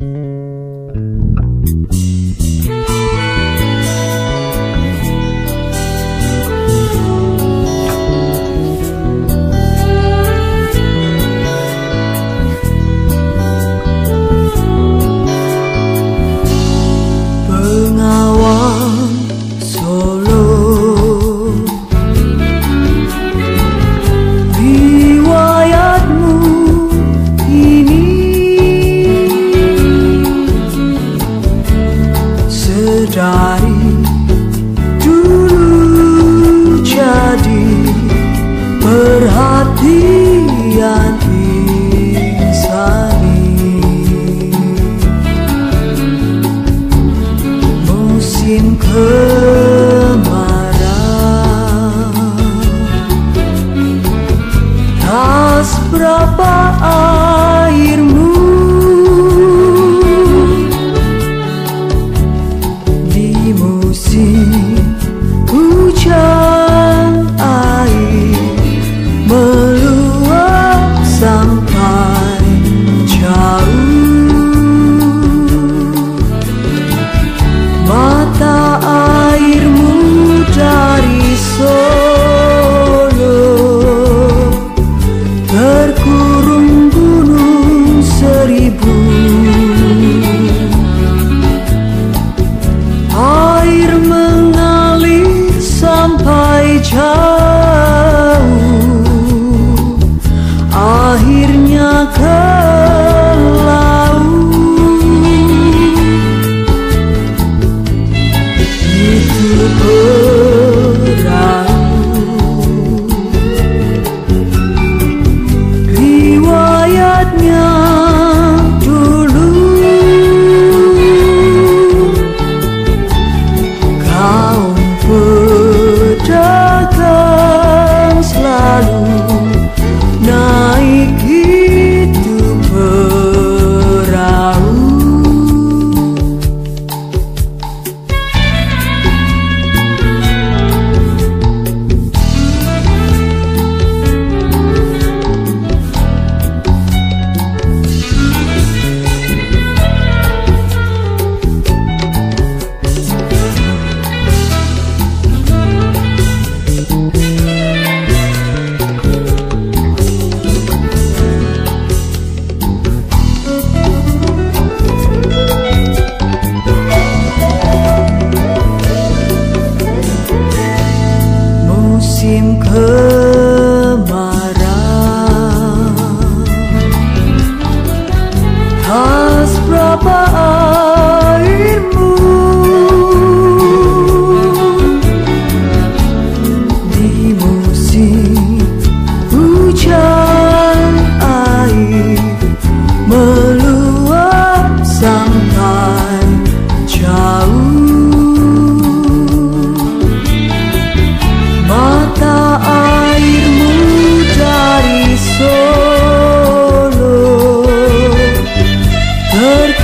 jauh the Kırk